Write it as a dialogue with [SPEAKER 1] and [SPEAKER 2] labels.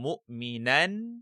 [SPEAKER 1] mukminan